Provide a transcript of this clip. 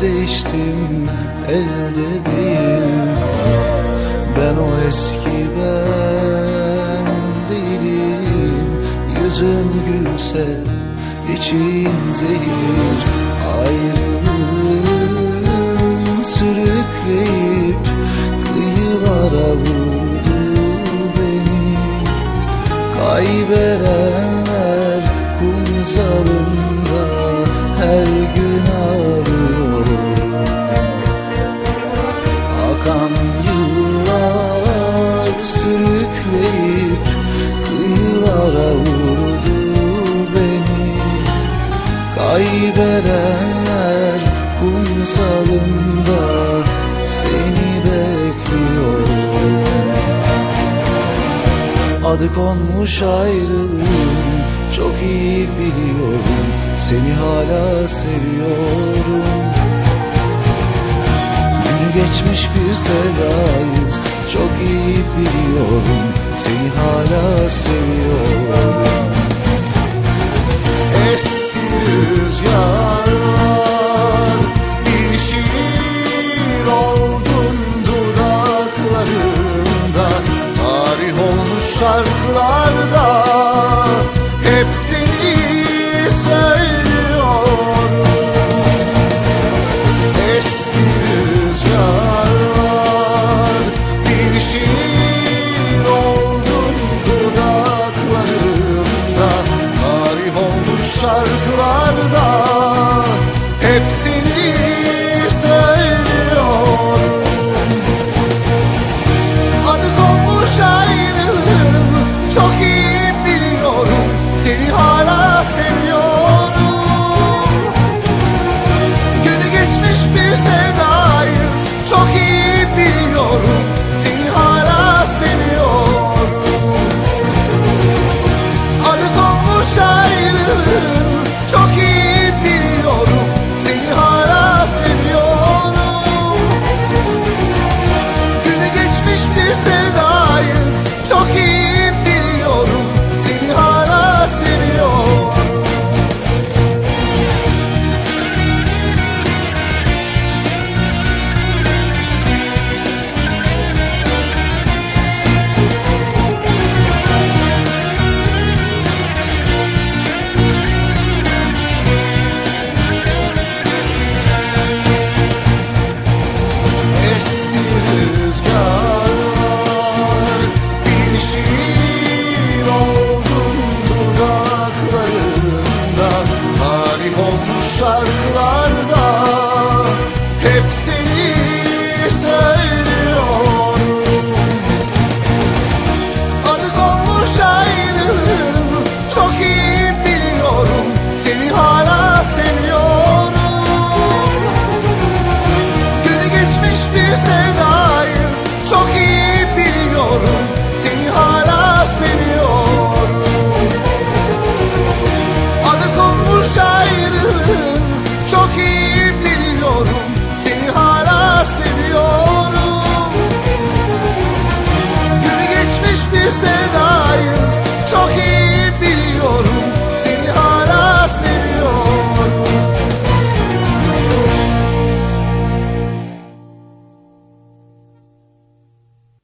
değiştim elde değil Ben o eski ben değilim. Yüzüm gülse içim zehir. Ayrılığın sürükleyip kıyılara vurdu beni. Kaybedenler kumsalın verenler kumsalında seni bekliyor. Adı konmuş ayrılığın çok iyi biliyorum. Seni hala seviyorum. Günü geçmiş bir sevdayız Çok iyi biliyorum. Seni hala seviyorum. you.